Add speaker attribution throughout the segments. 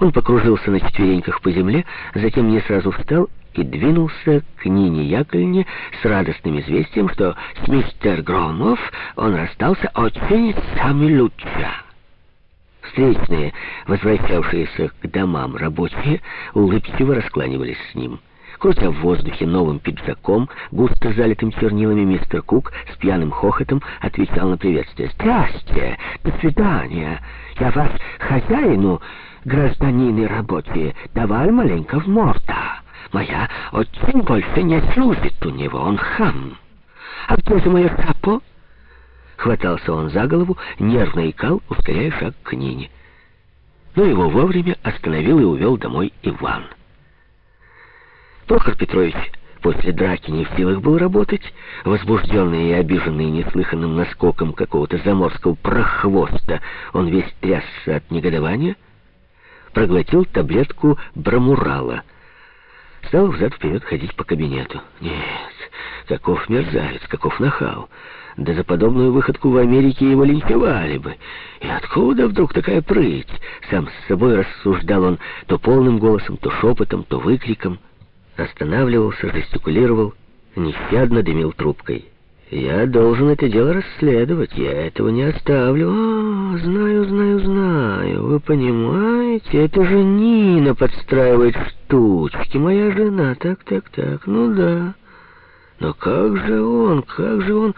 Speaker 1: Он покружился на четвереньках по земле, затем не сразу встал и двинулся к Нине Яковлевне с радостным известием, что с мистер Громов он расстался очень сами лучше. Встречные, возвращавшиеся к домам рабочие, улыбчиво раскланивались с ним. Крутя в воздухе новым пиджаком, густо залитым чернилами, мистер Кук с пьяным хохотом отвечал на приветствие. «Здрасте! До свидания! Я вас хозяину, гражданины рабочие, давал маленько в морда. Моя очень больше не служит у него, он хам. А где же мое капо?» Хватался он за голову, нервно икал, ускоряя шаг к Нине. Но его вовремя остановил и увел домой Иван. Прохор Петрович после драки не в силах был работать, возбужденный и обиженный неслыханным наскоком какого-то заморского прохвоста, он весь трясся от негодования, проглотил таблетку брамурала. Стал взад-вперед ходить по кабинету. Нет, каков мерзавец, каков нахал. Да за подобную выходку в Америке его линчевали бы. И откуда вдруг такая прыть? Сам с собой рассуждал он то полным голосом, то шепотом, то выкриком. Останавливался, жестикулировал, нещадно дымил трубкой. «Я должен это дело расследовать, я этого не оставлю. А, знаю, знаю, знаю, вы понимаете, это же Нина подстраивает штучки, моя жена, так, так, так, ну да. Но как же он, как же он...»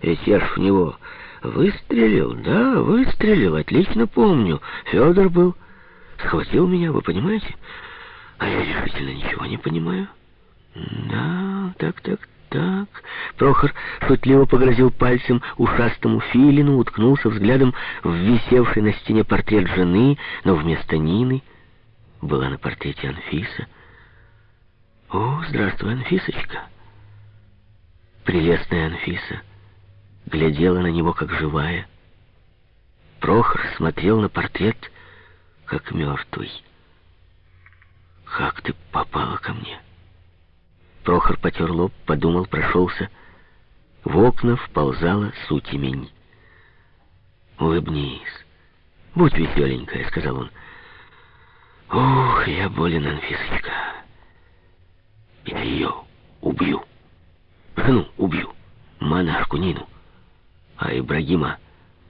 Speaker 1: Ведь я ж в него выстрелил, да, выстрелил, отлично помню. Федор был, схватил меня, вы понимаете? А я решительно ничего не понимаю. Да, так, так, так. Прохор шутливо погрозил пальцем ушастому филину, уткнулся взглядом в висевший на стене портрет жены, но вместо Нины была на портрете Анфиса. О, здравствуй, Анфисочка. Прелестная Анфиса глядела на него как живая. Прохор смотрел на портрет как мертвый. «Как ты попала ко мне?» Прохор потер лоб, подумал, прошелся. В окна вползала сутемень. «Улыбнись. Будь веселенькая», — сказал он. «Ух, я болен, Анфисочка. Я ее убью. Жену убью. Монашку Нину. А Ибрагима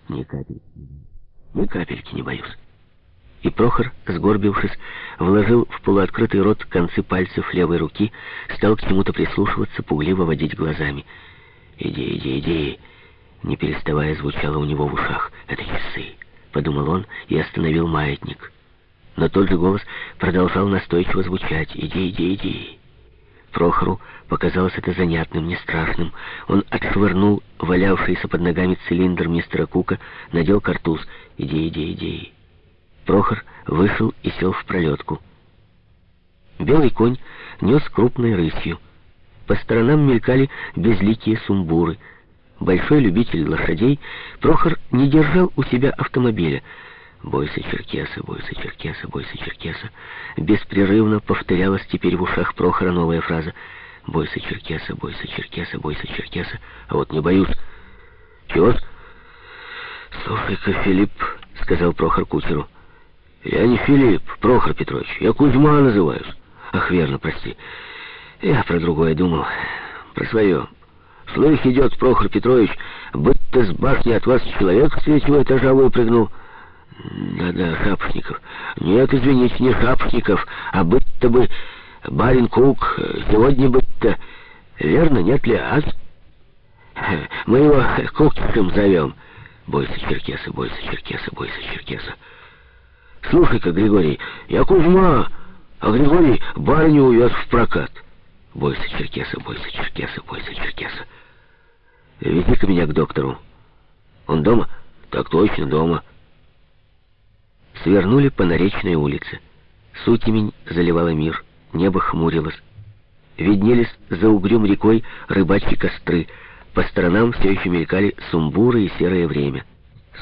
Speaker 1: ни капельки, ни капельки не боюсь. И Прохор, сгорбившись, вложил в полуоткрытый рот концы пальцев левой руки, стал к чему-то прислушиваться, пугливо водить глазами. «Иди, иди, иди!» Не переставая, звучало у него в ушах. «Это часы!» — подумал он и остановил маятник. Но тот же голос продолжал настойчиво звучать. «Иди, иди, иди!» Прохору показалось это занятным, не страшным. Он отшвырнул валявшийся под ногами цилиндр мистера Кука, надел картуз. «Иди, иди, иди!» Прохор вышел и сел в пролетку. Белый конь нес крупной рысью. По сторонам мелькали безликие сумбуры. Большой любитель лошадей, Прохор не держал у себя автомобиля — «Бойся черкеса, бойся черкеса, бойся черкеса». Беспрерывно повторялась теперь в ушах Прохора новая фраза. «Бойся черкеса, бойся черкеса, бойся черкеса». А вот не боюсь. «Чего?» «Слушай-ка, Филипп», — сказал Прохор кучеру. «Я не Филипп, Прохор Петрович, я Кузьма называюсь». «Ах, верно, прости. Я про другое думал, про свое». Слых идет, Прохор Петрович, быть-то с башни от вас человек с третьего этажа выпрыгнул». Да-да, Шапошников. Нет, извините, не Шапошников, а быть-то бы барин Кук. Сегодня быть-то... Верно, нет ли, а? Мы его Кукчиком зовем. Бойся Черкеса, бойся Черкеса, бойся Черкеса. Слушай-ка, Григорий, я Кузьма, а Григорий барыню увез в прокат. Бойся Черкеса, бойся Черкеса, бойся Черкеса. Веди-ка меня к доктору. Он дома? Так точно, дома свернули по Наречной улице. Сутемень заливала мир, небо хмурилось. Виднелись за угрюм рекой рыбачьи костры. По сторонам все еще мелькали сумбуры и серое время.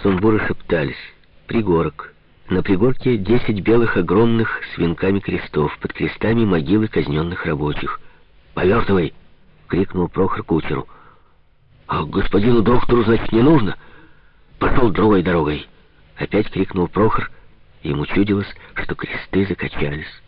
Speaker 1: Сумбуры шептались. Пригорок. На пригорке десять белых огромных с венками крестов, под крестами могилы казненных рабочих. «Повертывай!» — крикнул Прохор кучеру. «А господину доктору, значит, не нужно?» «Пошел другой дорогой!» — опять крикнул Прохор, Ему чудилось, что кресты закачались,